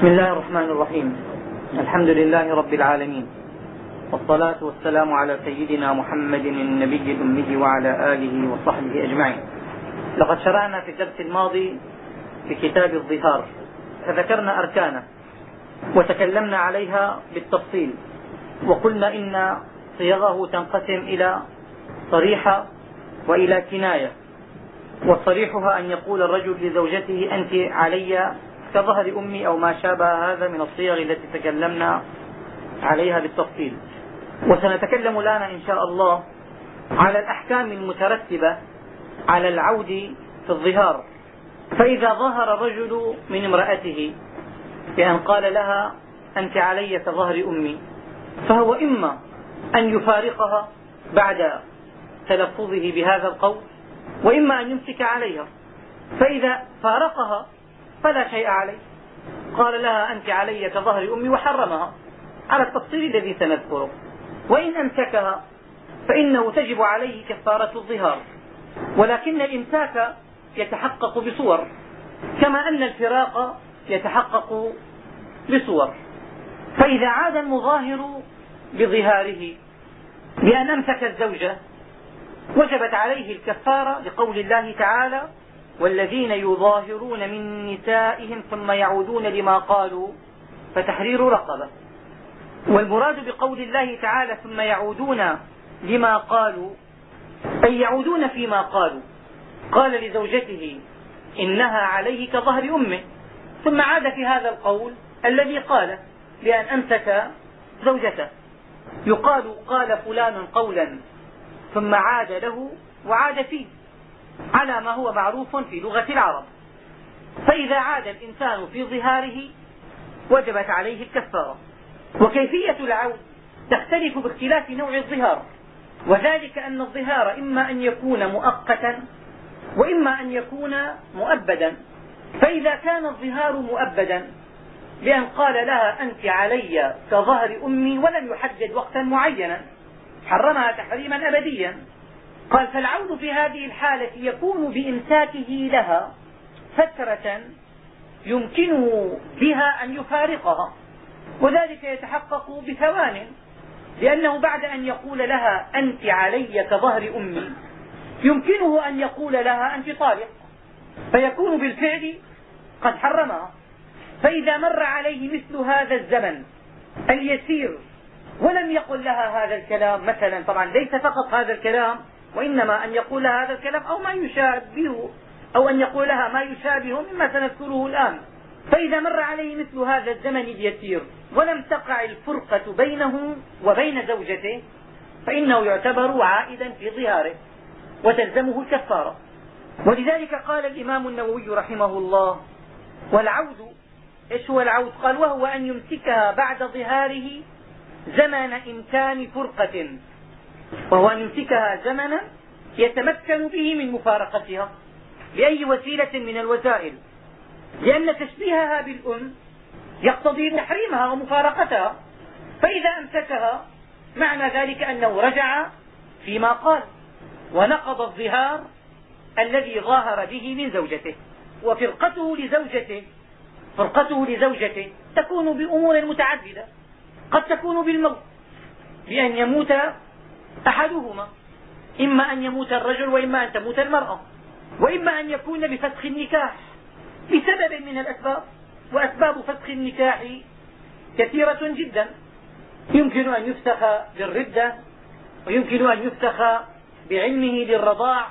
بسم الله الرحمن الرحيم. الحمد لله رب العالمين. والصلاة والسلام على سيدنا محمد النبي الأمي وعلى آله وصحبه أجمعين. لقد شرعنا في الدرس الماضي في كتاب الظهار. فذكرنا أركانه وتكلمنا عليها بالتفصيل. وقلنا إن صيغه تنقسم إلى صريحة وإلى كناية. وصريحها أن يقول الرجل لزوجته أنت علي كظهر أمي أو ما شابه هذا من الصيغ التي تكلمنا عليها بالتفصيل. وسنتكلم الآن إن شاء الله على الأحكام المترتبة على العود في الظهار. فإذا ظهر الرجل من امرأته بأن قال لها أنت علي كظهر أمي فهو إما أن يفارقها بعد تلفظه بهذا القول وإما أن يمسك عليها. فإذا فارقها فلا شيء عليه قال لها أنت علي كظهر أمي وحرمها. على التفصيل الذي سنذكره. وإن أمسكها فإنه تجب عليه كفارة الظهار. ولكن الإمساك يتحقق بصور. كما أن الفراق يتحقق بصور. فإذا عاد المظاهر بظهاره بأن أمسك الزوجة وجبت عليه الكفارة لقول الله تعالى والذين يظاهرون من نسائهم ثم يعودون لما قالوا فتحرير رقبة. والمراد بقول الله تعالى ثم يعودون لما قالوا أي يعودون فيما قالوا. قال لزوجته إنها عليه كظهر أمه. ثم عاد في هذا القول الذي قال بأن أمسك زوجته. يقال قال فلان قولا ثم عاد له وعاد فيه. على ما هو معروف في لغة العرب. فإذا عاد الإنسان في ظهاره وجبت عليه الكفارة. وكيفية العود تختلف باختلاف نوع الظهار. وذلك أن الظهار إما أن يكون مؤقتا وإما أن يكون مؤبدا. فإذا كان الظهار مؤبدا بأن قال لها أنت علي كظهر أمي ولم يحدد وقتا معينا حرمها تحريما أبديا. قال فالعود في هذه الحالة يكون بإمساكه لها فترة يمكنه بها أن يفارقها وذلك يتحقق بثوان لأنه بعد أن يقول لها أنت علي كظهر أمي يمكنه أن يقول لها أنت طالق فيكون بالفعل قد حرمها. فإذا مر عليه مثل هذا الزمن اليسير ولم يقل لها هذا الكلام مثلا طبعا ليس فقط هذا الكلام وإنما أن يقول هذا الكلام أو ما يشابهه أو أن يقول لها ما يشابهه مما سنذكره الآن. فإذا مر عليه مثل هذا الزمن اليسير ولم تقع الفرقة بينه وبين زوجته فإنه يعتبر عائدا في ظهاره وتلزمه الكفارة. ولذلك قال الإمام النووي رحمه الله والعود إيش هو العود؟ قال وهو أن يمسكها بعد ظهاره زمن إمكان فرقة. وهو أن يمسكها زمنا يتمكن به من مفارقتها. بأي وسيلة من الوسائل؟ لأن تشبيهها بالأم يقتضي تحريمها ومفارقتها. فإذا أمسكها معنى ذلك أنه رجع فيما قال ونقض الظهار الذي ظاهر به من زوجته. وفرقته لزوجته فرقته لزوجته تكون بأمور متعددة. قد تكون بالموت بأن يموت أحدهما إما أن يموت الرجل وإما أن تموت المرأة وإما أن يكون بفسخ النكاح. بسبب من الأسباب وأسباب فسخ النكاح كثيرة جدا. يمكن أن يفسخ بالردة ويمكن أن يفسخ بعلمه للرضاع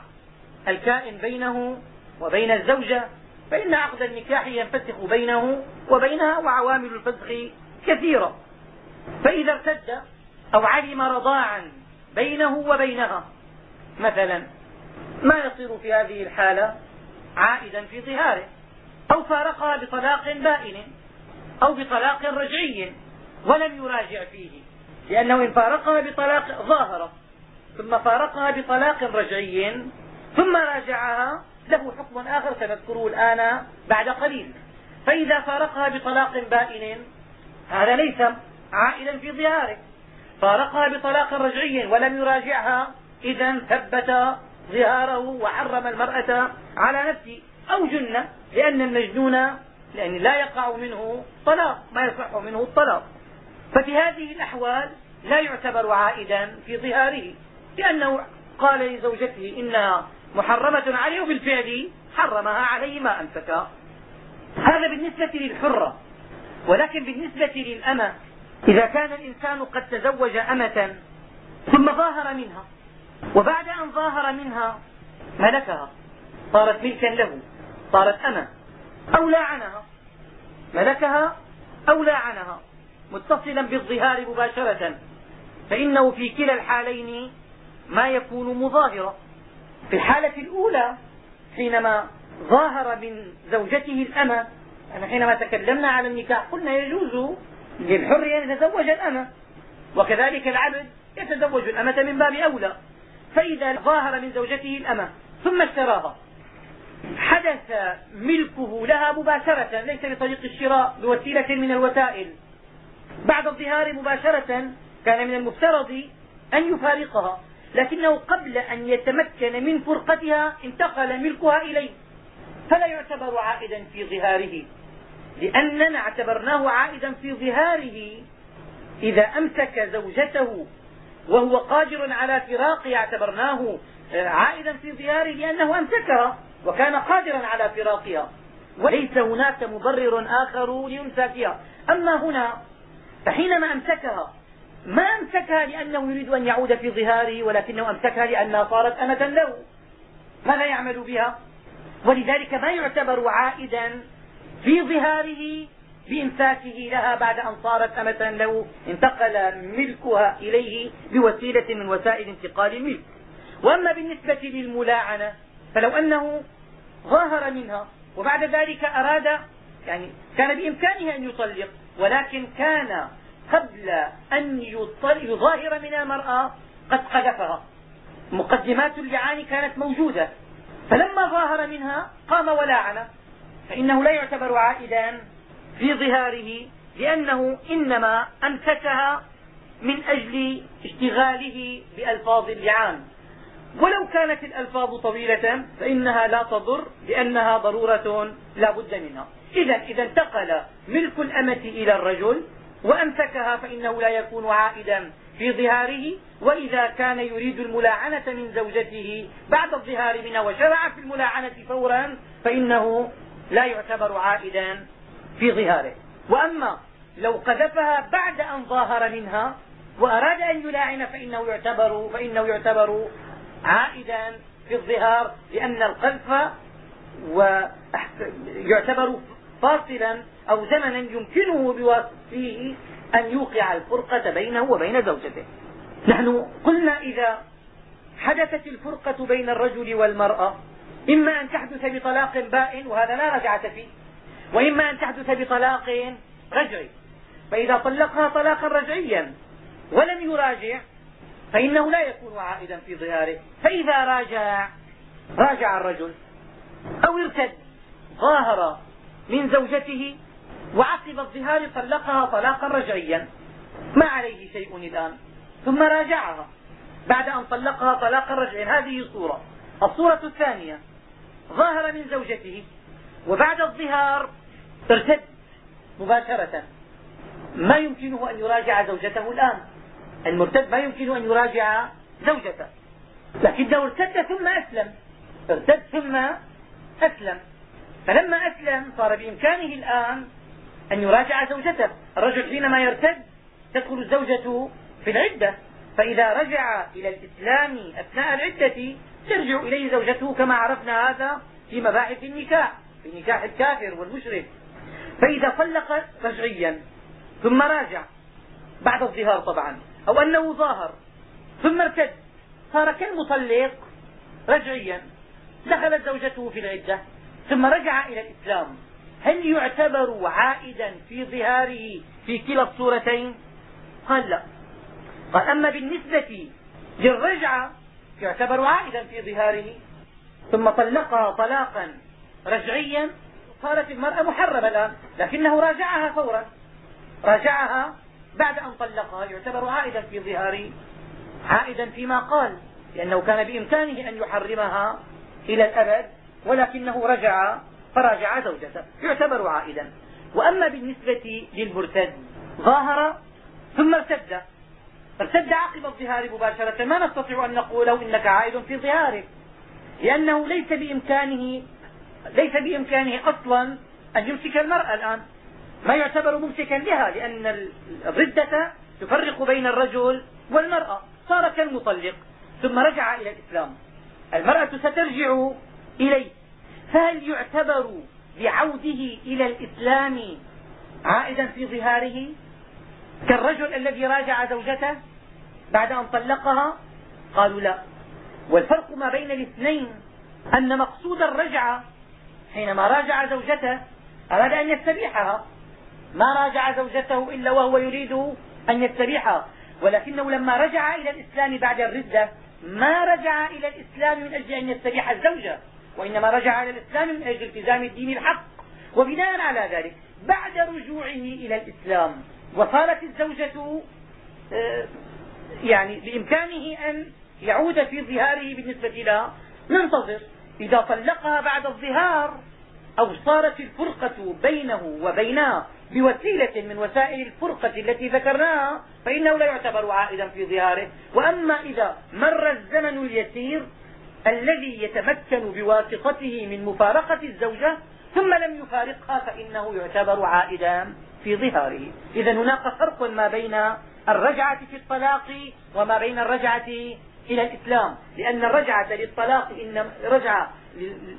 الكائن بينه وبين الزوجة. فإن عقد النكاح ينفسخ بينه وبينها وعوامل الفسخ كثيرة. فإذا ارتد أو علم رضاعا بينه وبينها. مثلا ما يصير في هذه الحالة عائدا في ظهاره؟ أو فارقها بطلاق بائن أو بطلاق رجعي ولم يراجع فيه. لأنه إن فارقها بطلاق ظاهرة ثم فارقها بطلاق رجعي ثم راجعها له حكم آخر سنذكره الآن بعد قليل. فإذا فارقها بطلاق بائن هذا ليس عائدا في ظهاره. فارقها بطلاق رجعي ولم يراجعها إذا ثبت ظهاره وحرم المرأة على نفسه. أو جن لأن المجنون لأن لا يقع منه طلاق ما يصح منه الطلاق. ففي هذه الأحوال لا يعتبر عائدا في ظهاره لأنه قال لزوجته إنها محرمة عليه وبالفعل حرمها عليه ما أمسكها هذا بالنسبة للحرة ولكن بالنسبة للأمة إذا كان الإنسان قد تزوج أمة ثم ظاهر منها وبعد أن ظاهر منها ملكها صارت ملكا له صارت أمة أو لاعنها ملكها أو لاعنها متصلا بالظهار مباشرة فإنه في كلا الحالين ما يكون مظاهرا. في الحالة الأولى حينما ظاهر من زوجته الأمة أنا حينما تكلمنا على النكاح قلنا يجوز للحر أن يتزوج الأمة. وكذلك العبد يتزوج الأمة من باب أولى. فإذا ظاهر من زوجته الأمة ثم اشتراها حدث ملكه لها مباشرة ليس بطريق الشراء بوسيلة من الوسائل. بعد الظهار مباشرة كان من المفترض أن يفارقها. لكنه قبل أن يتمكن من فرقتها انتقل ملكها إليه. فلا يعتبر عائدا في ظهاره. لأننا اعتبرناه عائدا في ظهاره إذا أمسك زوجته وهو قادر على فراقها اعتبرناه عائدا في ظهاره لأنه أمسكها وكان قادرا على فراقها وليس هناك مبرر آخر لإمساكها أما هنا فحينما أمسكها ما أمسكها لأنه يريد أن يعود في ظهاره ولكنه أمسكها لأنها صارت أمة له. ماذا يعمل بها؟ ولذلك ما يعتبر عائدا في ظهاره بإمساكه لها بعد أن صارت أمة له انتقل ملكها إليه بوسيلة من وسائل انتقال الملك وأما بالنسبة للملاعنة فلو أنه ظاهر منها وبعد ذلك أراد يعني كان بإمكانه أن يطلق ولكن كان قبل أن يظاهر من المرأة قد قذفها. مقدمات اللعان كانت موجودة. فلما ظاهر منها قام ولعن فإنه لا يعتبر عائدا في ظهاره لأنه إنما أمسكها من أجل اشتغاله بألفاظ اللعان. ولو كانت الألفاظ طويلة فإنها لا تضر لأنها ضرورة لا بد منها. إذا إذا انتقل ملك الأمة إلى الرجل وأمسكها فإنه لا يكون عائدا في ظهاره. وإذا كان يريد الملاعنة من زوجته بعد الظهار منها وشرع في الملاعنة فورا فإنه لا يعتبر عائدا في ظهاره. وأما لو قذفها بعد أن ظاهر منها وأراد أن يلاعن فإنه يعتبر, فإنه يعتبر عائدا في الظهار لأن القذف يعتبر فاصلا أو زمنا يمكنه بواسطه أن يوقع الفرقة بينه وبين زوجته. نحن قلنا إذا حدثت الفرقة بين الرجل والمرأة إما أن تحدث بطلاق بائن وهذا لا رجعة فيه. وإما أن تحدث بطلاق رجعي. فإذا طلقها طلاقا رجعيا ولم يراجع فإنه لا يكون عائدا في ظهاره. فإذا راجع راجع الرجل أو ارتد ظاهر من زوجته وعقب الظهار طلقها طلاقا رجعيا. ما عليه شيء الآن. ثم راجعها بعد أن طلقها طلاقا رجعيا. هذه صورة الصورة الثانية. ظاهر من زوجته وبعد الظهار ارتد مباشرة. ما يمكنه أن يراجع زوجته الآن. المرتد ما يمكنه أن يراجع زوجته. لكنه ارتد ثم أسلم ارتد ثم أسلم. فلما أسلم صار بإمكانه الآن أن يراجع زوجته. الرجل حينما يرتد تدخل الزوجة في العدة. فإذا رجع إلى الإسلام أثناء العدة ترجع إليه زوجته كما عرفنا هذا في مباحث النكاح في نكاح الكافر والمشرك. فإذا طلق رجعيا ثم راجع بعد الظهار طبعا أو أنه ظاهر ثم ارتد. صار كالمطلق رجعيا. دخلت زوجته في العدة ثم رجع إلى الإسلام. هل يعتبر عائدا في ظهاره في كلا الصورتين؟ قال لا. قال أما بالنسبة للرجعة يعتبر عائدا في ظهاره ثم طلقها طلاقا رجعيا صارت المرأة محرمة الآن لكنه راجعها فورا. راجعها بعد أن طلقها يعتبر عائدا في ظهاره. عائدا فيما قال لأنه كان بإمكانه أن يحرمها إلى الأبد ولكنه رجع فراجع زوجته يعتبر عائدا. وأما بالنسبة للمرتد ظاهر ثم ارتد. ارتد عقب الظهار مباشرة. ما نستطيع أن نقول إنك عائد في ظهارك. لأنه ليس بإمكانه ليس بإمكانه أصلا أن يمسك المرأة الآن. ما يعتبر ممسكا لها لأن الردة تفرق بين الرجل والمرأة. صار كالمطلق ثم رجع إلى الإسلام. المرأة سترجع إليه. فهل يعتبر بعوده إلى الإسلام عائدا في ظهاره؟ كالرجل الذي راجع زوجته؟ بعد أن طلقها قالوا لا. والفرق ما بين الاثنين أن مقصود الرجعة حينما راجع زوجته أراد أن يستريحها ما راجع زوجته إلا وهو يريد أن يستريحها ولكنه لما رجع إلى الإسلام بعد الردة ما رجع إلى الإسلام من أجل أن يستريح الزوجة وإنما رجع إلى الإسلام من أجل التزام الدين الحق. وبناء على ذلك بعد رجوعه إلى الإسلام وصارت الزوجة آه، يعني بإمكانه أن يعود في ظهاره بالنسبة لها ننتظر إذا طلقها بعد الظهار أو صارت الفرقة بينه وبينها بوسيلة من وسائل الفرقة التي ذكرناها فإنه لا يعتبر عائدا في ظهاره. وأما إذا مر الزمن اليسير الذي يتمكن بواسطته من مفارقة الزوجة ثم لم يفارقها فإنه يعتبر عائدا في ظهاره. إذا هناك فرق ما بين الرجعة في الطلاق وما بين الرجعة إلى الإسلام. لأن الرجعة للطلاق إن رجعة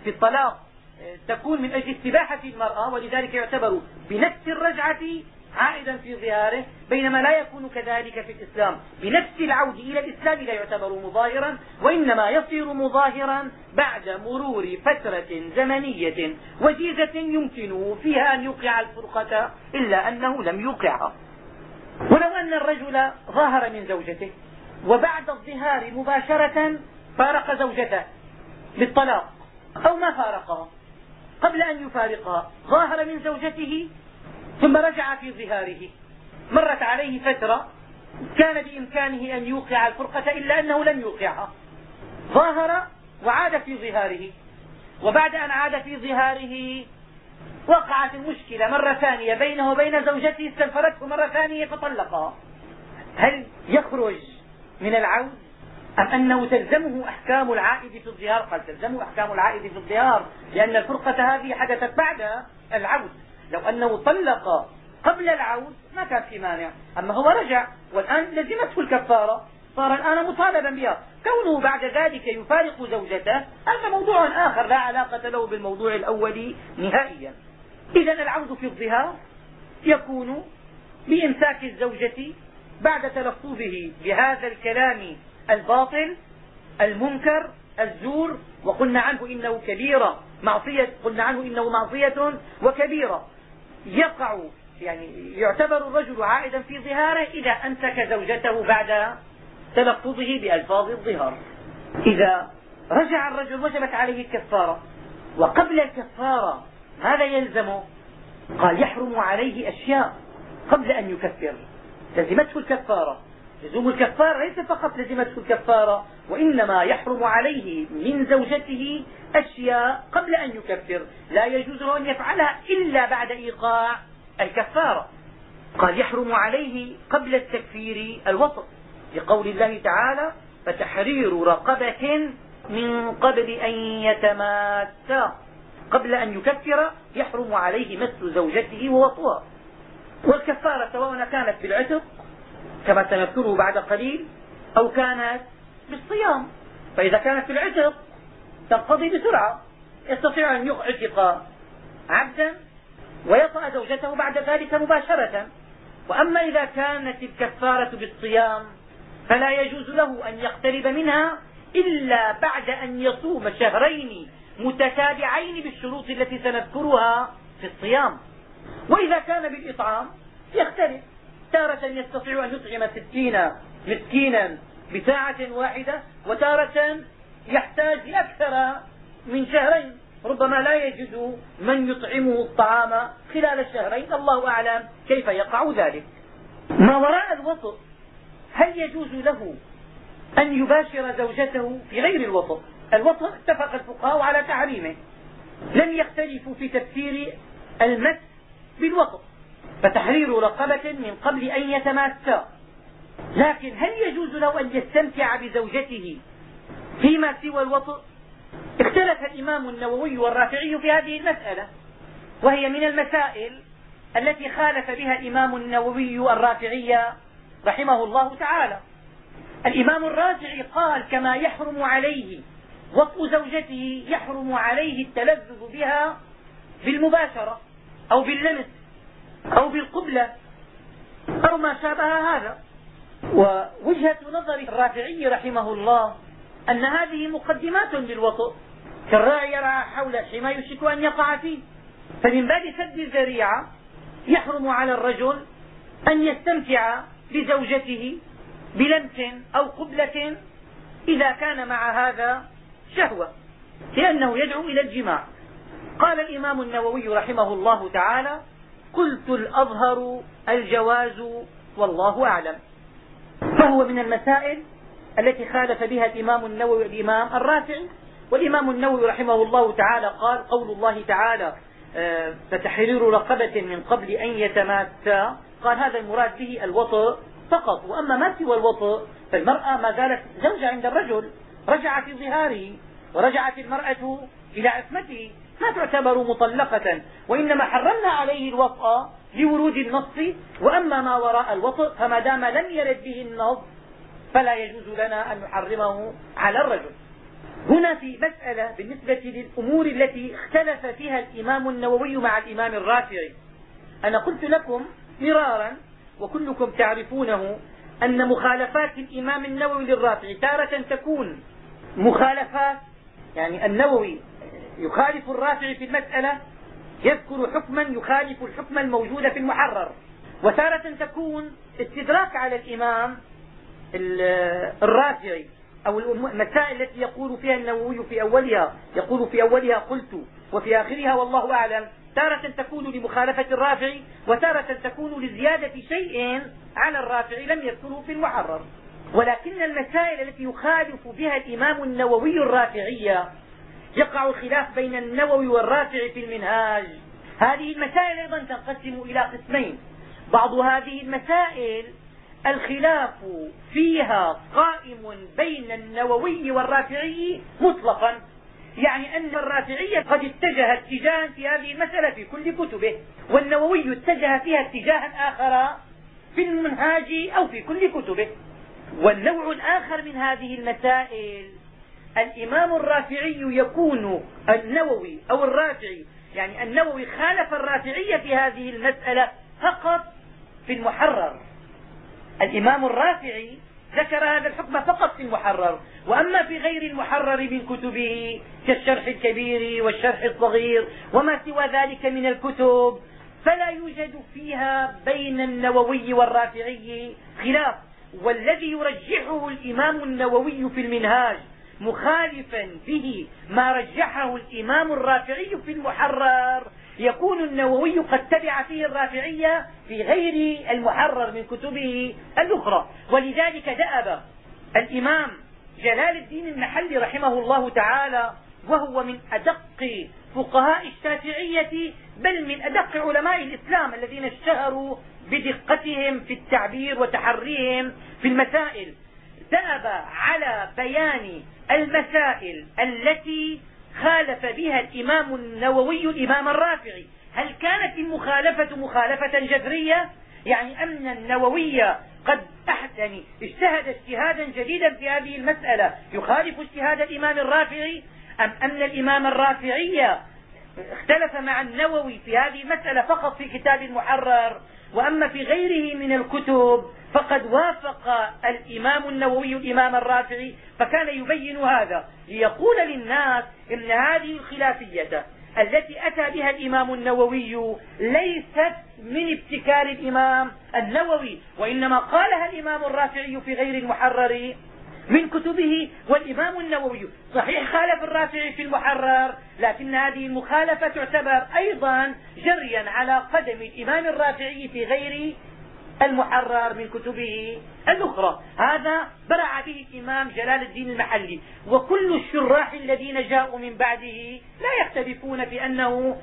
في الطلاق تكون من أجل استباحة المرأة ولذلك يعتبر بنفس الرجعة عائدا في ظهاره بينما لا يكون كذلك في الإسلام. بنفس العود إلى الإسلام لا يعتبر مظاهرا وإنما يصير مظاهرا بعد مرور فترة زمنية وجيزة يمكن فيها أن يوقع الفرقة إلا أنه لم يوقعها. ولو أن الرجل ظاهر من زوجته وبعد الظهار مباشرة فارق زوجته بالطلاق أو ما فارقها قبل أن يفارقها ظاهر من زوجته ثم رجع في ظهاره. مرت عليه فترة كان بإمكانه أن يوقع الفرقة إلا أنه لم يوقعها. ظاهر وعاد في ظهاره. وبعد أن عاد في ظهاره وقعت المشكلة مرة ثانية بينه وبين زوجته استنفرته مرة ثانية فطلقها. هل يخرج من العود أم أنه تلزمه أحكام العائد في الظهار؟ قال تلزمه أحكام العائد في الظهار لأن الفرقة هذه حدثت بعد العود لو أنه طلق قبل العود ما كان في مانع أما هو رجع والآن لزمته الكفارة. صار الآن مطالبا بها. كونه بعد ذلك يفارق زوجته هذا موضوع آخر لا علاقة له بالموضوع الأول نهائيا. إذا العود في الظهار يكون بإمساك الزوجة بعد تلفظه بهذا الكلام الباطل المنكر الزور وقلنا عنه إنه كبيرة معصية قلنا عنه إنه معصية وكبيرة. يقع يعني يعتبر الرجل عائدا في ظهاره إذا أمسك زوجته بعد تلفظه بألفاظ الظهار. إذا رجع الرجل وجبت عليه الكفارة وقبل الكفارة ماذا يلزمه قال يحرم عليه أشياء قبل أن يكفر. لزمته الكفارة. لزوم الكفارة ليس فقط لزمته الكفارة وإنما يحرم عليه من زوجته أشياء قبل أن يكفر. لا يجوز له أن يفعلها إلا بعد إيقاع الكفارة. قال يحرم عليه قبل التكفير الوسط. لقول الله تعالى فتحرير رقبة من قبل أن يتماسا. قبل أن يكفر يحرم عليه مس زوجته ووطئها والكفارة سواء كانت بالعتق كما سنذكره بعد قليل أو كانت بالصيام. فإذا كانت في العتق تقتضي بسرعة. يستطيع أن يعتق عبدا ويطأ زوجته بعد ذلك مباشرة. وأما إذا كانت الكفارة بالصيام فلا يجوز له أن يقترب منها إلا بعد أن يصوم شهرين متتابعين بالشروط التي سنذكرها في الصيام. وإذا كان بالإطعام يختلف تارة يستطيع أن يطعم ستين مسكينا بساعة واحدة وتارة يحتاج لأكثر من شهرين. ربما لا يجد من يطعمه الطعام خلال الشهرين. الله أعلم كيف يقع ذلك. ما وراء الوسط هل يجوز له أن يباشر زوجته في غير الوسط الوسط اتفق الفقهاء على تحريمه لم يختلفوا في تفسير المس بالوطء فتحرير رقبة من قبل أن يتماسا. لكن هل يجوز له أن يستمتع بزوجته فيما سوى الوطء اختلف الإمام النووي والرافعي في هذه المسألة وهي من المسائل التي خالف بها الإمام النووي الرافعي رحمه الله تعالى. الإمام الرافعي قال كما يحرم عليه وطء زوجته يحرم عليه التلذذ بها بالمباشرة أو باللمس أو بالقبلة. أو ما شابه هذا. ووجهة نظر الرافعي رحمه الله أن هذه مقدمات للوطء كالراعي يرعى حول حما يشك أن يقع فيه. فمن باب سد الذريعة يحرم على الرجل أن يستمتع بزوجته بلمس أو قبلة إذا كان مع هذا شهوة لأنه يدعو إلى الجماع. قال الإمام النووي رحمه الله تعالى قلت الأظهر الجواز والله أعلم. فهو من المسائل التي خالف بها الإمام النووي والإمام الرافعي والإمام النووي رحمه الله تعالى قال قول الله تعالى فتحرير رقبة من قبل أن يتماسا قال هذا المراد به الوطء فقط وأما ما سوى الوطء فالمرأة ما زالت زوجة عند الرجل. رجع في ظهاره ورجعت المرأة إلى عصمته. ما تعتبر مطلقة وإنما حرمنا عليه الوطء لورود النص. وأما ما وراء الوطء فما دام لم يرد به النص فلا يجوز لنا أن نحرمه على الرجل. هنا في مسألة بالنسبة للأمور التي اختلف فيها الإمام النووي مع الإمام الرافعي. أنا قلت لكم مرارا وكلكم تعرفونه أن مخالفات الإمام النووي للرافعي تارة تكون. مخالفات يعني النووي يخالف الرافعي في المسألة يذكر حكما يخالف الحكم الموجود في المحرر. وتارة تكون استدراك على الإمام الرافعي. أو المسائل التي يقول فيها النووي في أولها يقول في أولها قلت وفي آخرها والله أعلم تارة تكون لمخالفة الرافعي وتارة تكون لزيادة شيء على الرافعي لم يذكره في المحرر. ولكن المسائل التي يخالف بها الإمام النووي الرافعي يقع الخلاف بين النووي والرافعي في المنهاج. هذه المسائل أيضا تنقسم إلى قسمين. بعض هذه المسائل الخلاف فيها قائم بين النووي والرافعي مطلقا. يعني أن الرافعي قد اتجه اتجاها في هذه المسألة في كل كتبه والنووي اتجه فيها اتجاها آخر في المنهاج أو في كل كتبه. والنوع الآخر من هذه المسائل الإمام الرافعي يكون النووي أو الرافعي يعني النووي خالف الرافعي في هذه المسألة فقط في المحرر. الإمام الرافعي ذكر هذا الحكم فقط في المحرر وأما في غير المحرر من كتبه كالشرح الكبير والشرح الصغير وما سوى ذلك من الكتب فلا يوجد فيها بين النووي والرافعي خلاف. والذي يرجحه الإمام النووي في المنهاج مخالفا به ما رجحه الإمام الرافعي في المحرر يكون النووي قد تبع فيه الرافعية في غير المحرر من كتبه الأخرى. ولذلك دأب الإمام جلال الدين المحلي رحمه الله تعالى وهو من أدق فقهاء الشافعية بل من أدق علماء الإسلام الذين اشتهروا بدقتهم في التعبير وتحريهم في المسائل. ذهب على بيان المسائل التي خالف بها الإمام النووي الإمام الرافعي. هل كانت المخالفة مخالفة جذرية؟ يعني أن النووي قد يعني اجتهد اجتهادا جديدا في هذه المسألة. يخالف اجتهاد الإمام الرافعي؟ أم أن الإمام الرافعي اختلف مع النووي في هذه المسألة فقط في كتاب المحرر؟ وأما في غيره من الكتب فقد وافق الإمام النووي الإمام الرافعي فكان يبين هذا ليقول للناس إن هذه الخلافية التي أتى بها الإمام النووي ليست من ابتكار الإمام النووي وإنما قالها الإمام الرافعي في غير المحرر من كتبه والإمام النووي صحيح خالف الرافعي في المحرر لكن هذه المخالفة تعتبر أيضا جريا على قدم الإمام الرافعي في غير المحرر من كتبه الأخرى. هذا برع به الإمام جلال الدين المحلي. وكل الشراح الذين جاءوا من بعده لا يختلفون أنه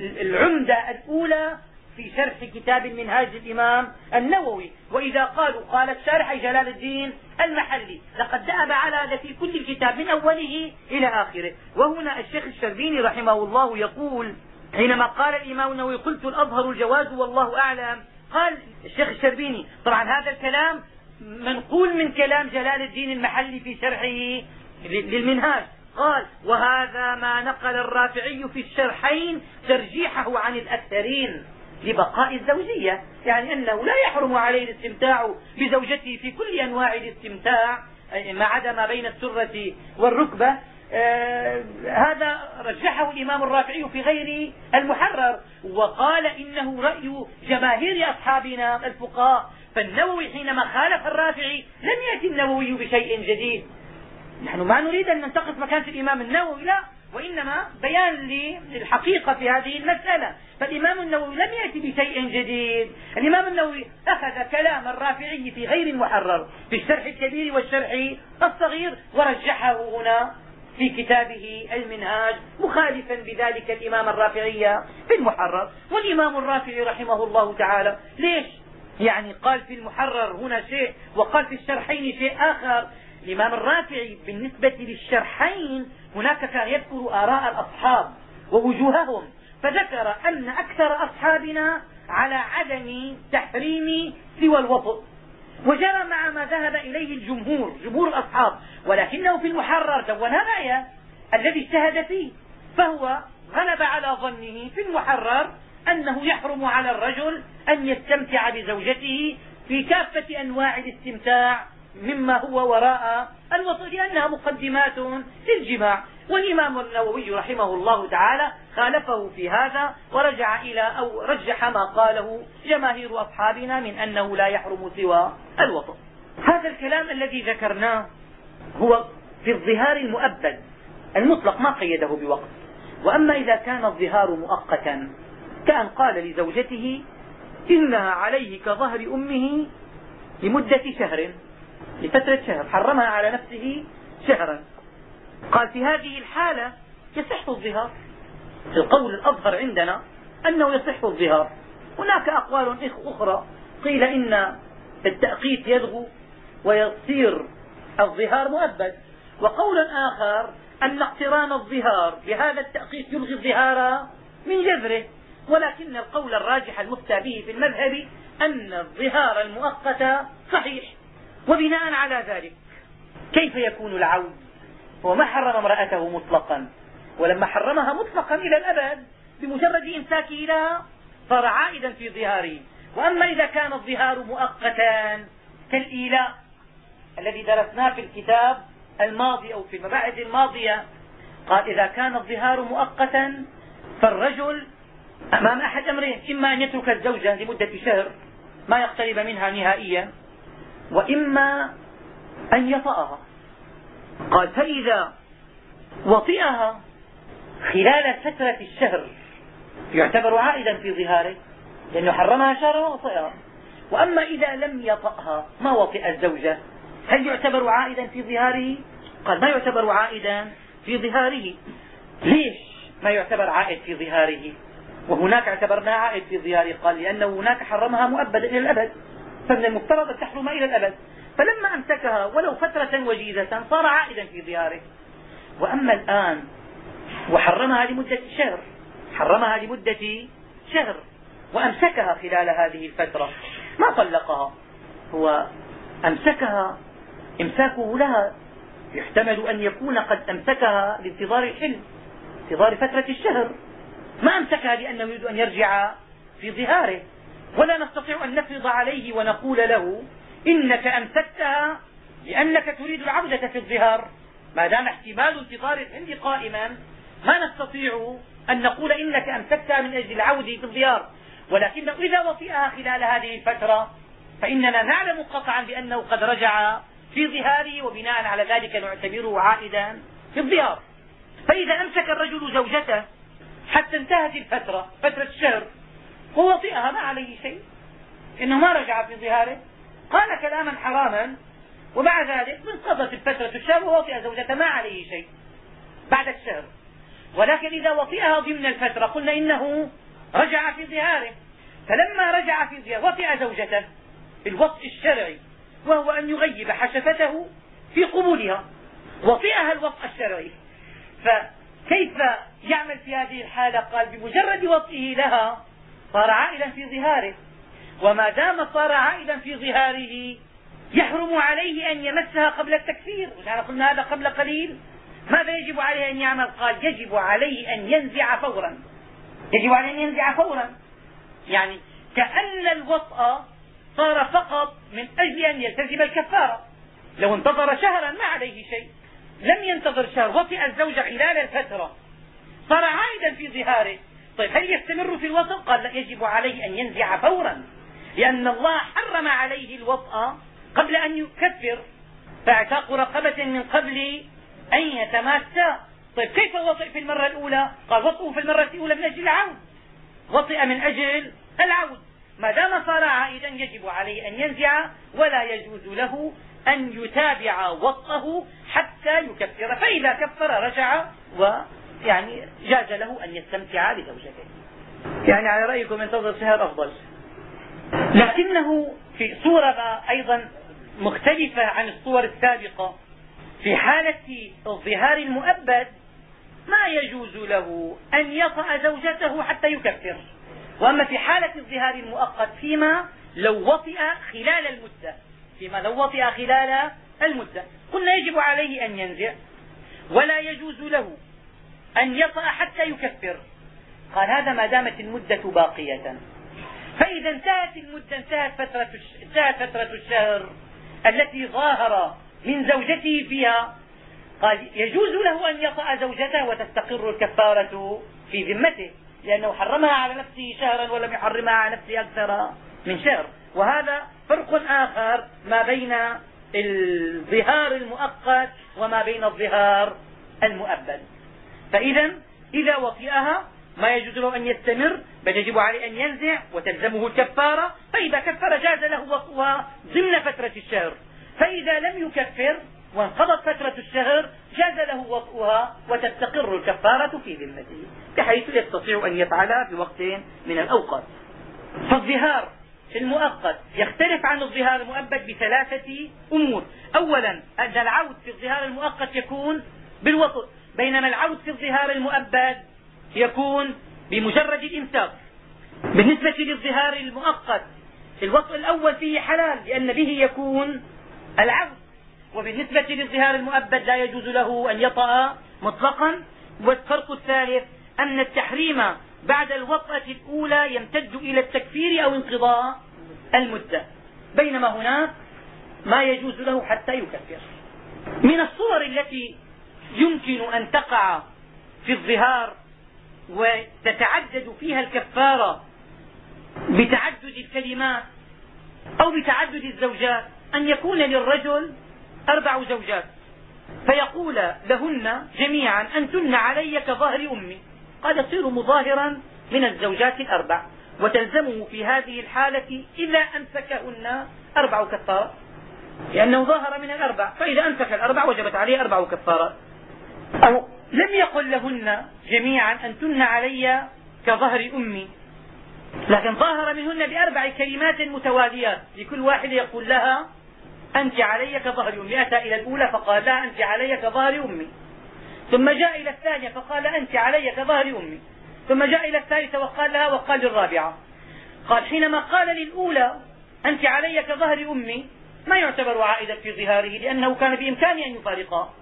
العمدة الأولى في شرح كتاب المنهاج للإمام النووي. وإذا قالوا قال الشارح جلال الدين المحلي لقد ذهب على هذا في كل الكتاب من أوله إلى آخره. وهنا الشيخ الشربيني رحمه الله يقول حينما قال الإمام النووي قلت الأظهر الجواز والله أعلم. قال الشيخ الشربيني طبعا هذا الكلام منقول من كلام جلال الدين المحلي في شرحه للمنهاج. قال وهذا ما نقل الرافعي في الشرحين ترجيحه عن الأكثرين لبقاء الزوجية يعني أنه لا يحرم عليه الاستمتاع بزوجته في كل أنواع الاستمتاع ما عدا ما بين السرة والركبة آه هذا رجحه الإمام الرافعي في غير المحرر وقال إنه رأي جماهير أصحابنا الفقهاء فالنووي حينما خالف الرافعي لم يأتي النووي بشيء جديد. نحن ما نريد أن ننتقص مكانة الإمام النووي لا وإنما بيان للحقيقة في هذه المسألة. فالإمام النووي لم يأتي بشيء جديد. الإمام النووي أخذ كلام الرافعي في غير المحرر في الشرح الكبير والشرح الصغير ورجحه هنا. في كتابه المنهاج مخالفا بذلك الإمام الرافعي في المحرر. والإمام الرافعي رحمه الله تعالى ليش؟ يعني قال في المحرر هنا شيء وقال في الشرحين شيء آخر. الإمام الرافعي بالنسبة للشرحين هناك كان يذكر آراء الأصحاب ووجوههم فذكر أن أكثر أصحابنا على عدم تحريم سوى الوطء. وجرى مع ما ذهب إليه الجمهور جمهور الأصحاب. ولكنه في المحرر دون رأيه الذي اجتهد فيه. فهو غلب على ظنه في المحرر أنه يحرم على الرجل أن يستمتع بزوجته في كافة أنواع الاستمتاع مما هو وراء الوطء لأنها مقدمات للجماع. والإمام النووي رحمه الله تعالى خالفه في هذا ورجع إلى أو رجح ما قاله جماهير أصحابنا من أنه لا يحرم سوى الوطء هذا الكلام الذي ذكرناه هو في الظهار المؤبد المطلق ما قيده بوقت. وأما إذا كان الظهار مؤقتا كأن قال لزوجته إنها عليه كظهر أمه لمدة شهر لفترة شهر حرمها على نفسه شهرا. قال في هذه الحالة يصح الظهار. القول الأظهر عندنا أنه يصح الظهار. هناك أقوال أخرى قيل إن التأقيت يلغو ويصير الظهار مؤبد. وقول آخر أن اقتران الظهار بهذا التأقيت يلغي الظهار من جذره. ولكن القول الراجح المفتى به في المذهب أن الظهار المؤقت صحيح. وبناء على ذلك كيف يكون العود هو ما حرم امرأته مطلقا. ولما حرمها مطلقا إلى الأبد بمجرد إمساكه لها صار عائدا في ظهاره. وأما إذا كان الظهار مؤقتا كالإيلاء الذي درسناه في الكتاب الماضي أو في المباحث الماضية قال إذا كان الظهار مؤقتا فالرجل أمام أحد أمرين إما أن يترك الزوجة لمدة شهر ما يقترب منها نهائيا وإما أن يطأها. قال فإذا وطئها خلال فترة الشهر يعتبر عائدا في ظهاره لأنه حرمها شهرا ووطئها وأما إذا لم يطأها ما وطئ الزوجة؟ هل يعتبر عائدا في ظهاره؟ قال ما يعتبر عائدا في ظهاره. ليش ما يعتبر عائد في ظهاره؟ وهناك اعتبرناه عائد في ظهاره. قال لأنه هناك حرمها مؤبدا إلى الأبد. فمن المفترض أن تحرم إلى الأبد. فلما أمسكها ولو فترة وجيزة صار عائدا في ظهاره وأما الآن وحرمها لمدة شهر حرمها لمدة شهر وأمسكها خلال هذه الفترة ما طلقها. هو أمسكها إمساكه لها. يحتمل أن يكون قد أمسكها لانتظار الحلم انتظار فترة الشهر. ما أمسكها لأنه يريد أن يرجع في ظهاره. ولا نستطيع أن نفرض عليه ونقول له إنك أمسكتها لأنك تريد العودة في الظهار. ما دام احتمال انتظار الحمل قائما ما نستطيع أن نقول إنك أمسكتها من أجل العودة في الظهار. ولكن إذا وطئها خلال هذه الفترة فإننا نعلم قطعا بأنه قد رجع في ظهاره وبناء على ذلك نعتبره عائدا في الظهار. فإذا أمسك الرجل زوجته حتى انتهت الفترة فترة الشهر ووطئها ما عليه شيء. إنه ما رجع في ظهاره. قال كلاما حراما ومع ذلك انقضت الفترة الشهر ووطئ زوجته ما عليه شيء بعد الشهر. ولكن إذا وطئها ضمن الفترة قلنا إنه رجع في ظهاره. فلما رجع في ظهاره وطئ زوجته الوطء الشرعي وهو أن يغيب حشفته في قبولها. وطئها الوطء الشرعي. فكيف يعمل في هذه الحالة؟ قال بمجرد وطئه لها صار عائلا في ظهاره. وما دام صار عائلا في ظهاره يحرم عليه أن يمسها قبل التكفير. ونحن قلنا هذا قبل قليل ماذا يجب عليه أن يعمل؟ قال يجب عليه أن ينزع فورا. يجب عليه أن ينزع فورا. يعني كأن الوطأ صار فقط من أجل أن يلتزم الكفارة. لو انتظر شهرا ما عليه شيء. لم ينتظر شهر وطئ الزوجة خلال الفترة. صار عائدا في ظهاره. طيب هل يستمر في الوطء قال لا يجب عليه أن ينزع فورا. لأن الله حرم عليه الوطأ قبل أن يكفر فأعتاق رقبة من قبل أن يتماسا طيب كيف وطئ في المرة الأولى؟ قال وطئه في المرة الأولى من أجل العود وطئ من أجل العود ما دام صار عائدا يجب عليه أن ينزع ولا يجوز له أن يتابع وطئه حتى يكفر. فإذا كفر رجع ويعني جاز له أن يستمتع بزوجته. يعني على رأيكم ينتظر شهر أفضل. لكنه في صورة أيضا مختلفة عن الصور السابقة. في حالة الظهار المؤبد ما يجوز له أن يطأ زوجته حتى يكفر. وأما في حالة الظهار المؤقت فيما لو وطئ خلال المدة فيما لو وطئ خلال المدة قلنا يجب عليه أن ينزع. ولا يجوز له أن يطأ حتى يكفر. قال هذا ما دامت المدة باقية. فإذا انتهت المدة انتهت فترة انتهت فترة الشهر التي ظاهر من زوجته فيها قال يجوز له أن يطأ زوجته وتستقر الكفارة في ذمته لأنه حرمها على نفسه شهرا ولم يحرمها على نفسه أكثر من شهر. وهذا فرق آخر ما بين الظهار المؤقت وما بين الظهار المؤبد. فإذا إذا وطئها ما يجوز له أن يستمر بل يجب عليه أن ينزع وتلزمه الكفارة فإذا كفر جاز له وطئها ضمن فترة الشهر. فإذا لم يكفر وانقضت فترة الشهر جاز له وطئها وتستقر الكفارة في ذمته بحيث يستطيع أن يفعلها في وقت من الأوقات. فالظهار المؤقت يختلف عن الظهار المؤبد بثلاثة أمور. أولا أن العود في الظهار المؤقت يكون بالوطء بينما العود في الظهار المؤبد يكون بمجرد الإمساك بالنسبة للظهار المؤقت الوطء الأول فيه حلال لأن به يكون العود وبالنسبة للظهار المؤبد لا يجوز له أن يطأ مطلقا. والفرق الثالث أن التحريم بعد الوطأة الأولى يمتد إلى التكفير أو انقضاء المدة. بينما هناك ما يجوز له حتى يكفر. من الصور التي يمكن أن تقع في الظهار وتتعدد فيها الكفارة بتعدد الكلمات أو بتعدد الزوجات أن يكون للرجل أربع زوجات. فيقول لهن جميعا أنتن علي كظهر أمي. قد يصير مظاهرا من الزوجات الأربع. وتلزمه في هذه الحالة إذا أمسكهن أربع كفارات. لأنه ظاهر من الأربع فإذا أمسك الأربع وجبت عليه أربع كفارات. أو لم يقل لهن جميعا أنتن علي كظهر أمي. لكن ظاهر منهن بأربع كلمات متواليات لكل واحد يقول لها أنت علي كظهر أمي. أتى إلى الأولى فقال لها أنت علي كظهر أمي. ثم جاء إلى الثانية فقال أنت علي كظهر أمي. ثم جاء إلى الثالثة وقال لها وقال للرابعة. قال حينما قال للأولى أنت علي كظهر أمي ما يعتبر عائدا في ظهاره لأنه كان بإمكانه أن يفارقا.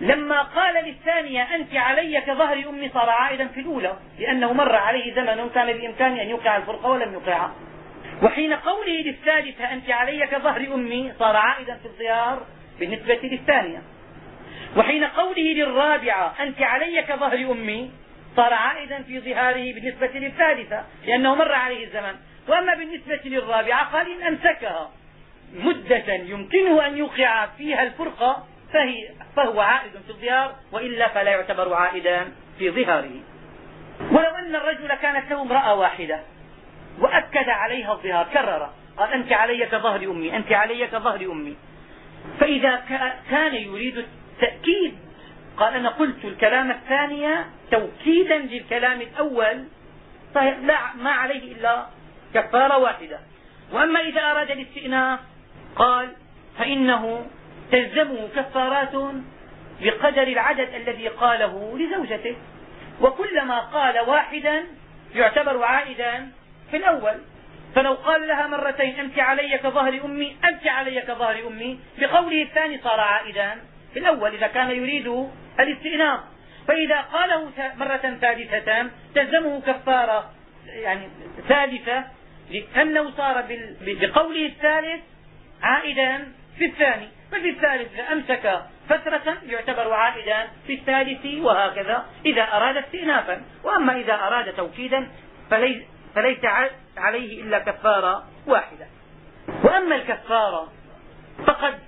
لما قال للثانية أنت علي كظهر أمي صار عائدا في الأولى لأنه مر عليه زمن كان بإمكانه أن يوقع الفرقة ولم يوقعها وحين قوله للثالثة أنت علي كظهر أمي صار عائدا في الظهار بالنسبة للثانية. وحين قوله للرابعة أنت علي كظهر أمي صار عائدا في ظهاره بالنسبة للثالثة لأنه مر عليه الزمن. وأما بالنسبة للرابعة قال إن أمسكها. مدة يمكنه أن يوقع فيها الفرقة فهي فهو عائد في الظهار وإلا فلا يعتبر عائدا في ظهاره. ولو أن الرجل كانت له امرأة واحدة وأكد عليها الظهار كرر. قال أنت علي كظهر أمي أنت علي كظهر أمي. فإذا كان يريد التأكيد قال أنا قلت الكلام الثاني توكيدا للكلام الأول طيب لا ما عليه إلا كفارة واحدة. وأما إذا أراد الاستئناف قال فإنه تلزمه كفارات بقدر العدد الذي قاله لزوجته. وكلما قال واحدا يعتبر عائدا في الأول. فلو قال لها مرتين أنت علي كظهر أمي أنت علي كظهر أمي بقوله الثاني صار عائدا في الأول إذا كان يريد الاستئناف. فإذا قاله مرة ثالثة تلزمه كفارة يعني ثالثة لأنه صار بقوله الثالث عائدا في الثاني. ففي الثالث إذا أمسك فترة يعتبر عائدا في الثالث وهكذا إذا أراد استئنافا. وأما إذا أراد توكيدا فليس, فليس عليه إلا كفارة واحدة. وأما الكفارة فقد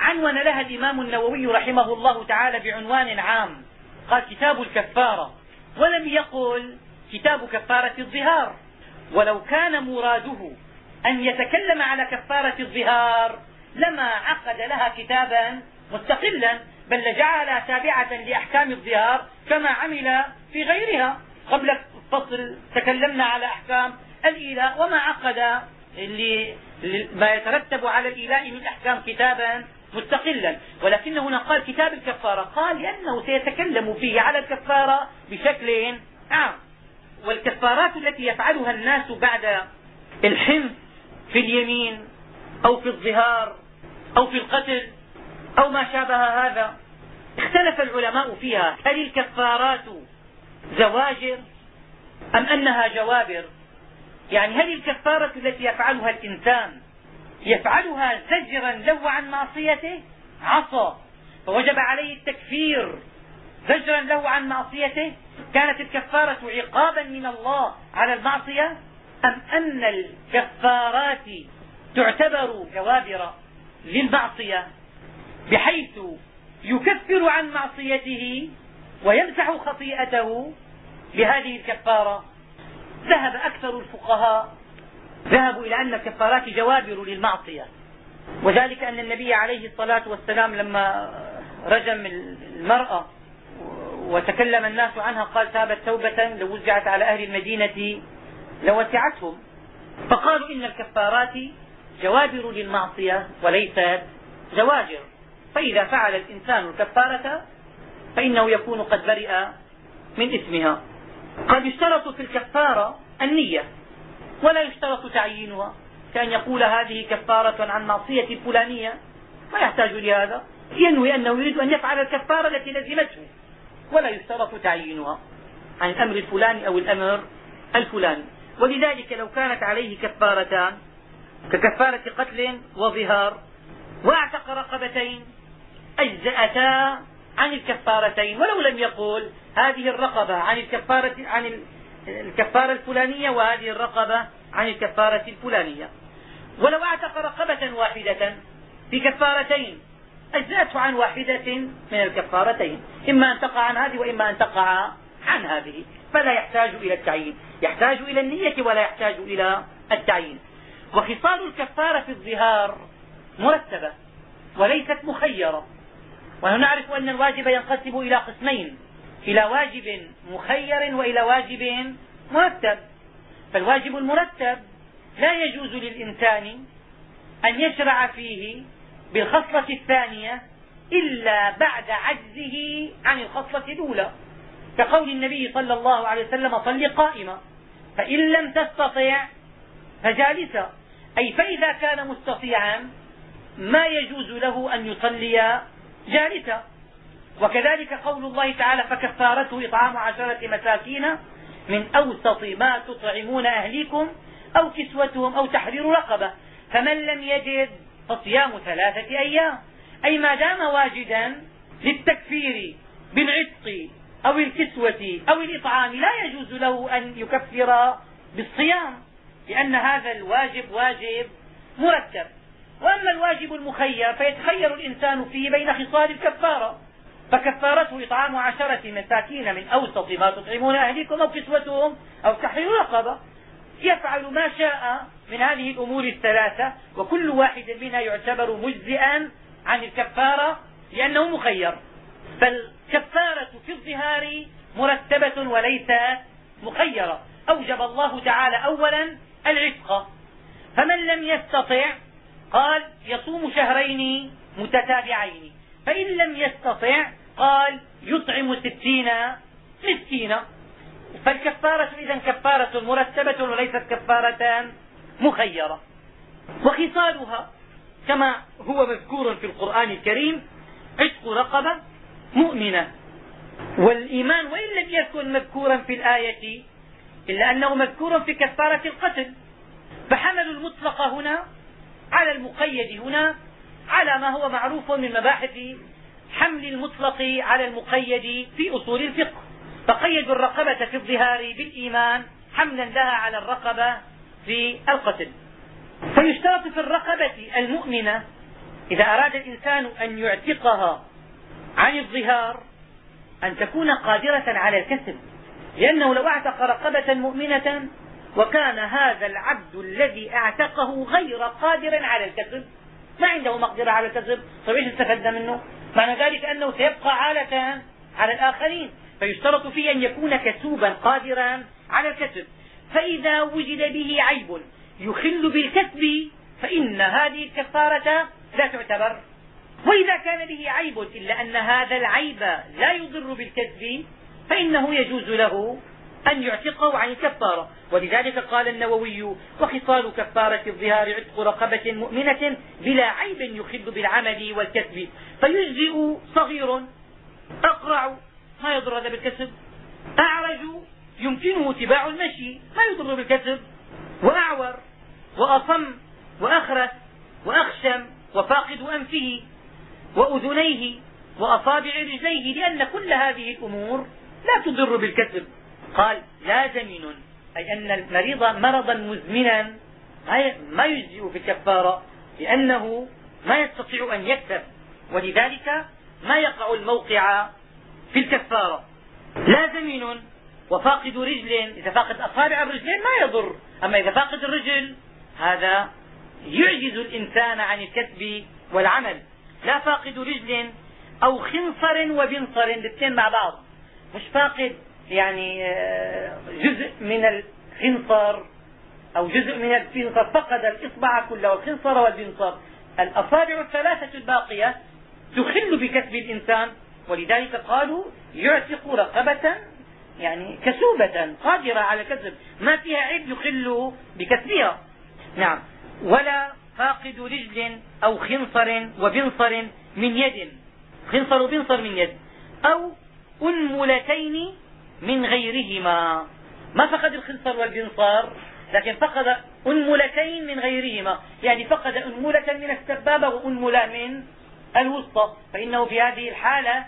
عنون لها الإمام النووي رحمه الله تعالى بعنوان عام. قال كتاب الكفارة. ولم يقل كتاب كفارة الظهار. ولو كان مراده أن يتكلم على كفارة الظهار لما عقد لها كتابا مستقلا بل لجعلها تابعة لأحكام الظهار كما عمل في غيرها. قبل الفصل تكلمنا على أحكام الإيلاء وما عقد ما يترتب على الإيلاء من أحكام كتابا مستقلا. ولكن هنا قال كتاب الكفارة. قال لأنه سيتكلم فيه على الكفارة بشكل عام. والكفارات التي يفعلها الناس بعد الحنث في اليمين أو في الظهار أو في القتل أو ما شابه هذا. اختلف العلماء فيها. هل الكفارات زواجر أم أنها جوابر؟ يعني هل الكفارة التي يفعلها الإنسان يفعلها زجرا له عن معصيته؟ عصى فوجب عليه التكفير زجرا له عن معصيته. كانت الكفارة عقابا من الله على المعصية؟ أم أن الكفارات تعتبر جوابر للمعصية بحيث يكفر عن معصيته ويمسح خطيئته بهذه الكفارة. ذهب أكثر الفقهاء ذهبوا إلى أن الكفارات جوابر للمعصية. وذلك أن النبي عليه الصلاة والسلام لما رجم المرأة وتكلم الناس عنها قال تابت توبة لو وزعت على أهل المدينة لوسعتهم. فقالوا إن الكفارات جوابر للمعصية وليست زواجر فإذا فعل الإنسان الكفارة فإنه يكون قد برئ من إثمها قد يشترط في الكفارة النية ولا يشترط تعيينها. كأن يقول هذه كفارة عن معصية فلانية ما يحتاج لهذا. ينوي أنه يريد أن يفعل الكفارة التي لزمته ولا يشترط تعيينها عن الأمر الفلاني أو الأمر الفلاني. ولذلك لو كانت عليه كفارتان ككفارة قتل وظهار وأعتق رقبتين أجزأتا عن الكفارتين ولو لم يقل هذه الرقبة عن الكفارة عن الكفارة الفلانية وهذه الرقبة عن الكفارة الفلانية. ولو أعتق رقبة واحدة في كفارتين أجزأته عن واحدة من الكفارتين. إما أن تقع عن هذه وإما أن تقع عن هذه. فلا يحتاج إلى التعيين. يحتاج إلى النية ولا يحتاج إلى التعيين. وخصال الكفارة في الظهار مرتبة وليست مخيرة. ونحن نعرف أن الواجب ينقسم إلى قسمين إلى واجب مخير وإلى واجب مرتب. فالواجب المرتب لا يجوز للإنسان أن يشرع فيه بالخصلة الثانية إلا بعد عجزه عن الخصلة الأولى. كقول النبي صلى الله عليه وسلم صل قائما فإن لم تستطع فجالسا أي فإذا كان مستطيعا ما يجوز له أن يصلي جالسا. وكذلك قول الله تعالى فكفارته إطعام عشرة مساكين من أوسط ما تطعمون أهليكم أو كسوتهم أو تحرير رقبة. فمن لم يجد فصيام ثلاثة أيام. أي ما دام واجدا للتكفير بالعتق أو الكسوة أو الإطعام لا يجوز له أن يكفر بالصيام. لأن هذا الواجب واجب مرتب. وأما الواجب المخير فيتخير الإنسان فيه بين خصال الكفارة. فكفارته إطعام عشرة مساكين من أوسط ما تطعمون أهليكم أو كسوتهم أو تحرير رقبة. يفعل ما شاء من هذه الأمور الثلاثة وكل واحد منها يعتبر مجزئا عن الكفارة لأنه مخير. فالكفارة في الظهار مرتبة وليست مخيرة. أوجب الله تعالى أولا العتق. فمن لم يستطع قال يصوم شهرين متتابعين. فإن لم يستطع قال يطعم ستين مسكينا. فالكفارة إذا كفارة مرتبة وليست كفارة مخيرة. وخصالها كما هو مذكور في القرآن الكريم عتق رقبة مؤمنة. والإيمان وإن لم يكن مذكورا في الآية إلا أنه مذكور في كفارة القتل. فحملوا المطلق هنا على المقيد هنا على ما هو معروف من مباحث حمل المطلق على المقيد في أصول الفقه. فقيدوا الرقبة في الظهار بالإيمان حملا لها على الرقبة في القتل. فيشترط في الرقبة المؤمنة إذا أراد الإنسان أن يعتقها عن الظهار أن تكون قادرة على الكسب لأنه لو أعتق رقبة مؤمنة وكان هذا العبد الذي أعتقه غير قادر على الكسب. ما عنده مقدرة على الكسب. طيب إيش استفدنا منه؟ معنى ذلك أنه سيبقى عالة على الآخرين. فيشترط فيه أن يكون كسوبا قادرا على الكسب. فإذا وجد به عيب يخل بالكسب فإن هذه الكفارة لا تعتبر. وإذا كان به عيب إلا أن هذا العيب لا يضر بالكسب فإنه يجوز له أن يعتقه عن الكفارة ولذلك قال النووي وخصال كفارة الظهار عتق رقبة مؤمنة بلا عيب يخل بالعمل والكسب. فيجزئ صغير أقرع ما يضر هذا بالكسب. أعرج يمكنه اتباع المشي ما يضر بالكسب. وأعور وأصم وأخرس وأخشم وفاقد أنفه وأذنيه وأصابع رجليه لأن كل هذه الأمور لا تضر بالكسب. قال لا جمين أي أن المريض مرضا مزمنا ما يجزئ في الكفارة لأنه ما يستطيع أن يكسب. ولذلك ما يقع الموقع في الكفارة. لا زمين وفاقد رجل. إذا فاقد أصابع الرجلين ما يضر. أما إذا فاقد الرجل هذا يعجز الإنسان عن الكسب والعمل. لا فاقد رجل أو خنصر وبنصر الاثنين مع بعض. مش فاقد يعني آه، جزء من الخنصر أو جزء من البنصر فقد الإصبع كله والخنصر والبنصر الأصابع الثلاثة الباقية تخل بكسب الإنسان ولذلك قالوا يعتق رقبة يعني كسوبة قادرة على كسب. ما فيها عيب يخل بكسبها. نعم. ولا فاقد رجل أو خنصر وبنصر من يد. خنصر وبنصر من يد. أو أنملتين من غيرهما. ما فقد الخنصر والبنصار لكن فقد أنملتين من غيرهما. يعني فقد أنملة من السبابة وأنملة من الوسطى. فإنه في هذه الحالة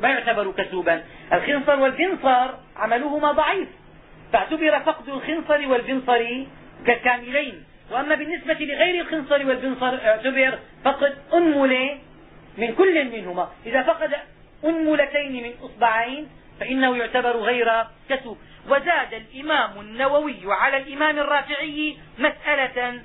ما يعتبر كسوبا. الخنصر والبنصر عملهما ضعيف. فاعتبر فقد الخنصر والبنصر ككاملين. وأما بالنسبة لغير الخنصر والبنصر اعتبر فقد أنملة من كل منهما. إذا فقد أنملتين من أصبعين فإنه يعتبر غير كسوب وزاد الإمام النووي على الإمام الرافعي مسألة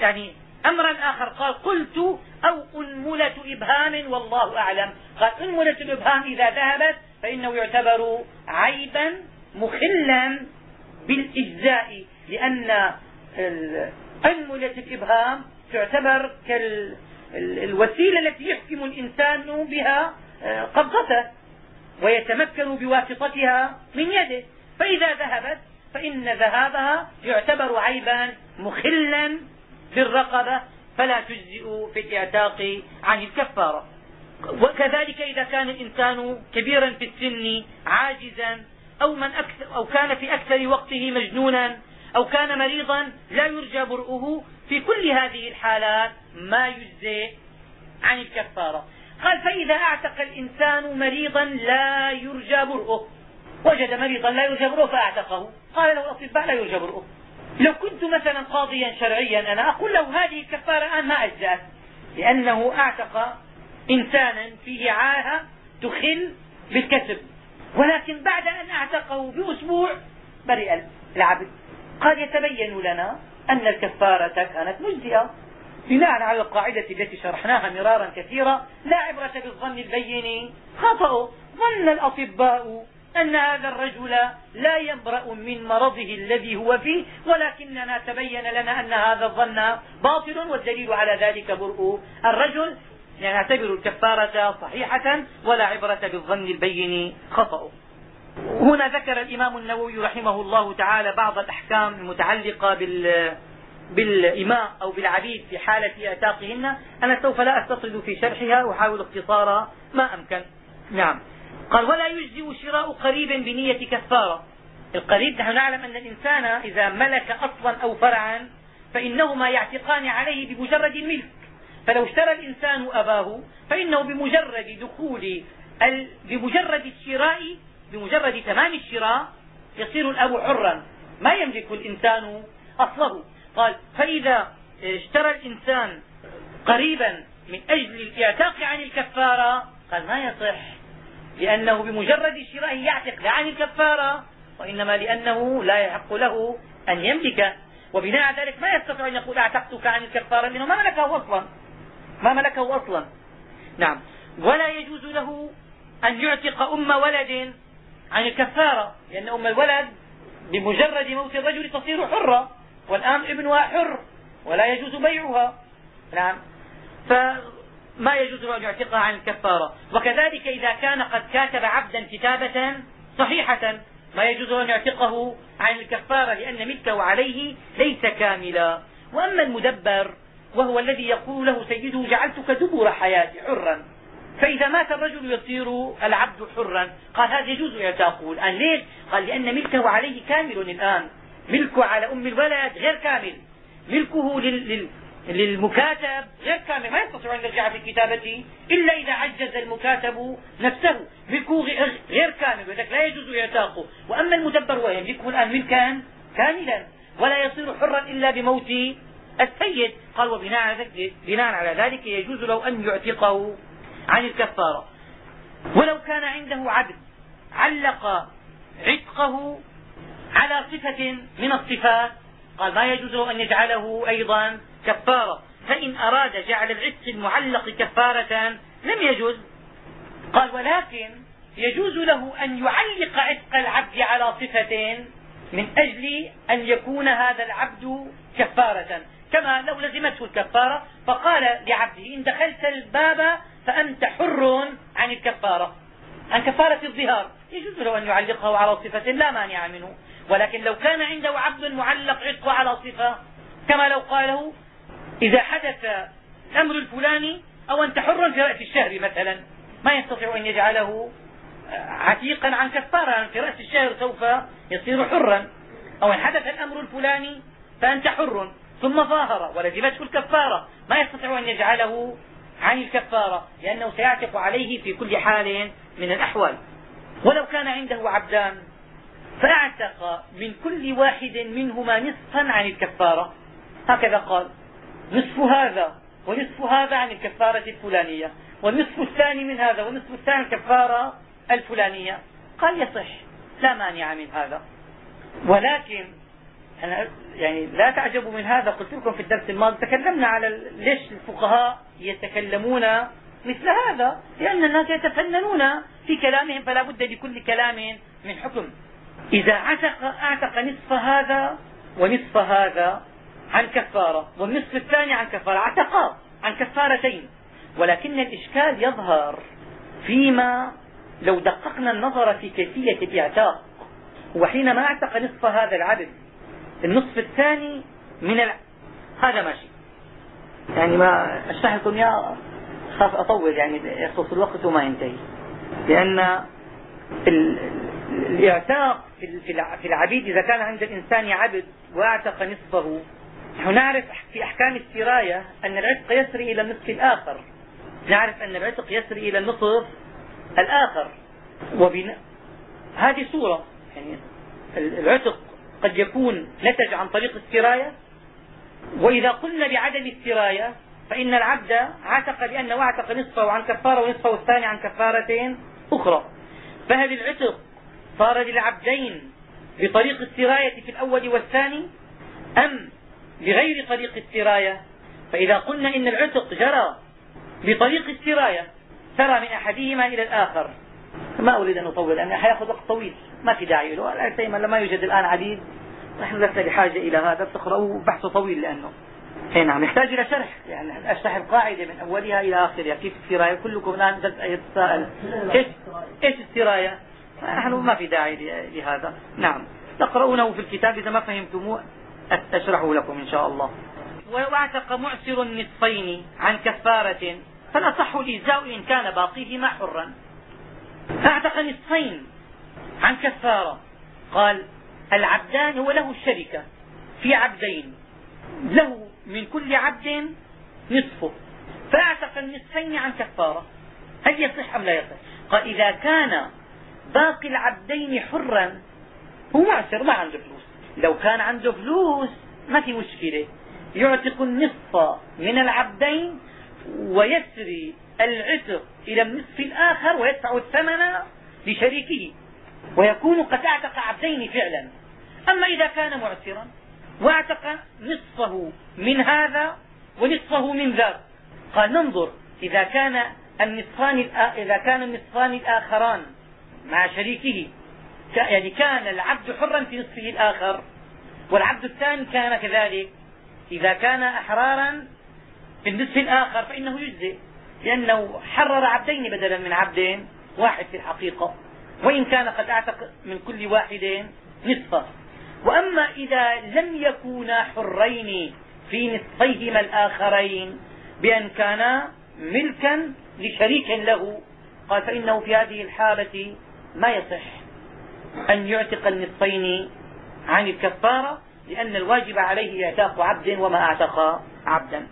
يعني أمرا آخر قال قلت أو أنملة إبهام والله أعلم. قال أنملة الإبهام إذا ذهبت فإنه يعتبر عيبا مخلا بالإجزاء لأن أنملة الإبهام تعتبر كالوسيلة التي يحكم الإنسان بها قبضته ويتمكن بواسطتها من يده. فإذا ذهبت فإن ذهابها يعتبر عيبا مخلا بالرقبة فلا تجزئ في الإعتاق عن الكفارة. وكذلك إذا كان الإنسان كبيرا في السن عاجزا أو, من أكثر أو كان في أكثر وقته مجنونا أو كان مريضا لا يرجى برؤه في كل هذه الحالات ما يجزي عن الكفارة. قال فإذا أعتق الإنسان مريضا لا يرجى برؤه. وجد مريضا لا يرجى برؤه فأعتقه. قال له الأطباء لا يرجى برؤه. لو كنت مثلا قاضيا شرعيا أنا أقول له هذه الكفارة الآن ما أجزأت. لأنه أعتق إنسانا فيه عاهة تخل بالكسب. ولكن بعد أن أعتقه بأسبوع برئ العبد. قال يتبين لنا أن الكفارة كانت مجزئة. بناء على القاعدة التي شرحناها مرارا كثيرا لا عبرة بالظن البين. خطأ. ظن الأطباء أن هذا الرجل لا يبرأ من مرضه الذي هو فيه ولكننا تبين لنا أن هذا الظن باطل والدليل على ذلك برء الرجل. يعني نعتبر الكفارة صحيحة ولا عبرة بالظن البين. خطأ. هنا ذكر الإمام النووي رحمه الله تعالى بعض الأحكام المتعلقة بال بالإماء أو بالعبيد في حالة اعتاقهن أنا سوف لا أستصد في شرحها وأحاول اختصار ما أمكن. نعم. قال ولا يجزئ شراء قريب بنية كفارة. القريب نحن نعلم أن الإنسان إذا ملك أصلا أو فرعا فإنهما يعتقان عليه بمجرد الملك. فلو اشترى الإنسان أباه فإنه بمجرد دخول بمجرد الشراء بمجرد تمام الشراء يصير الأب حرا. ما يملك الإنسان أصله. قال فإذا اشترى الإنسان قريبا من أجل الإعتاق عن الكفارة قال ما يصح لأنه بمجرد شرائه يعتق لا عن الكفارة وإنما لأنه لا يحق له أن يملك. وبناء على ذلك ما يستطيع أن يقول أعتقتك عن الكفارة لأنه ما ملكه أصلا. ما ملكه أصلا. نعم. ولا يجوز له أن يعتق أم ولد عن الكفارة لأن أم الولد بمجرد موت الرجل تصير حرة. والآن ابنها حر ولا يجوز بيعها. نعم. فما يجوز ان يعتقها عن الكفارة. وكذلك إذا كان قد كاتب عبدا كتابة صحيحة ما يجوز ان يعتقه عن الكفارة لأن ملكه عليه ليس كاملا. وأما المدبر وهو الذي يقول له سيده جعلتك دبر حياتي حرا. فإذا مات الرجل يصير العبد حرا. قال هذا يجوز اعتاقه الآن ليش؟ قال لأن ملكه عليه كامل الآن. ملكه على أم الولد غير كامل. ملكه لل... للمكاتب غير كامل. ما يستطيع أن يرجع في الكتابة إلا إذا عجز المكاتب نفسه ملكه غير كامل. ولذلك لا يجوز إعتاقه. وأما المدبر ويملكه الآن ملكا كاملا. ولا يصير حرا إلا بموت السيد. قال وبناء بناء على ذلك يجوز له أن يعتقه عن الكفارة. ولو كان عنده عبد علق عتقه على صفة من الصفات قال ما يجوز أن يجعله أيضا كفارة. فإن أراد جعل العتق المعلق كفارة لم يجوز. قال ولكن يجوز له أن يعلق عتق العبد على صفة من أجل أن يكون هذا العبد كفارة. كما لو لزمته الكفارة فقال لعبده إن دخلت الباب فأنت حر عن الكفارة. عن كفارة الظهار. يجوز له أن يعلقه على صفة لا مانع منه. ولكن لو كان عنده عبد معلق عتقه على صفة كما لو قاله إذا حدث الأمر الفلاني أو أنت حر في رأس الشهر مثلا ما يستطيع أن يجعله عتيقا عن كفارة في رأس الشهر سوف يصير حرا. أو إن حدث الأمر الفلاني فأنت حر ثم ظاهر ولزمته الكفارة ما يستطيع أن يجعله عن الكفارة لأنه سيعتق عليه في كل حال من الأحوال. ولو كان عنده عبدان فاعتق من كل واحد منهما نصفا عن الكفارة. هكذا قال. نصف هذا ونصف هذا عن الكفارة الفلانية والنصف الثاني من هذا والنصف الثاني الكفارة الفلانية. قال يصح لا مانع من هذا. ولكن أنا يعني لا تعجبوا من هذا. قلت لكم في الدرس الماضي تكلمنا على ليش الفقهاء يتكلمون مثل هذا لأن الناس يتفننون في كلامهم فلا بد لكل كلام من حكم. إذا عتق أعتق نصف هذا ونصف هذا عن كفارة والنصف الثاني عن كفارة اعتقا عن كفارتين. ولكن الإشكال يظهر فيما لو دققنا النظر في كيفية الإعتاق. وحينما أعتق نصف هذا العبد النصف الثاني من الع... هذا ماشي. يعني ما أشرح لكم يا خاف أطول يعني يخلص الوقت وما ينتهي. لأن الإعتاق في العبيد إذا كان عند الإنسان عبد وأعتق نصفه. نحن نعرف في أحكام السراية أن العتق يسري إلى النصف الآخر. نعرف أن العتق يسري إلى النصف الآخر. وبناء هذه صورة. يعني العتق قد يكون نتج عن طريق السراية. وإذا قلنا بعدم السراية فإن العبد عتق لأنه أعتق نصفه عن كفارة ونصفه الثاني عن كفارتين أخرى. فهل العتق صار للعبدين بطريق السراية في الأول والثاني أم بغير طريق السراية؟ فإذا قلنا إن العتق جرى بطريق السراية سرى من أحدهما إلى الآخر. ما أريد أن أطول لأنه حياخذ وقت طويل. ما في داعي له. لما يوجد الآن عديد نحن لسنا بحاجة إلى هذا. تقرأوه بحث طويل لأنه. اي نعم يحتاج إلى شرح. يعني أشرح القاعدة من أولها إلى آخرها. كيف السراية؟ كلكم الآن يتساءل. إيش إيش السراية؟ نحن ما في داعي لهذا. نعم. تقرؤونه في الكتاب إذا ما فهمتموه أشرحه لكم إن شاء الله. واعتق معسر النصفين عن كفارة فالاصح الاجزاء إن كان باقيهما حرا. اعتق نصفين عن كفارة. قال العبدان هو له الشركة في عبدين. له من كل عبد نصفه. فأعتق النصفين عن كفارة. هل يصح أم لا يصح؟ قال إذا كان باقي العبدين حرا. هو معسر ما عنده فلوس. لو كان عنده فلوس ما في مشكلة. يعتق النصف من العبدين ويسري العتق إلى النصف الآخر ويدفع الثمن لشريكه. ويكون قد أعتق عبدين فعلا. أما إذا كان معسرا واعتق نصفه من هذا ونصفه من ذاك قال ننظر إذا كان النصفان إذا كان النصفان الآخران مع شريكه. يعني كان العبد حرا في نصفه الآخر والعبد الثاني كان كذلك. إذا كان أحرارا في النصف الآخر فإنه يجزئ لأنه حرر عبدين بدلا من عبد واحد في الحقيقة. وإن كان قد أعتق من كل واحد نصفه. وأما إذا لم يكونا حرين في نصفيهما الآخرين بأن كانا ملكا لشريك له قال فإنه في هذه الحالة ما يصح أن يعتق النصفين عن الكفارة لأن الواجب عليه إعتاق عبد وما أعتق عبدا.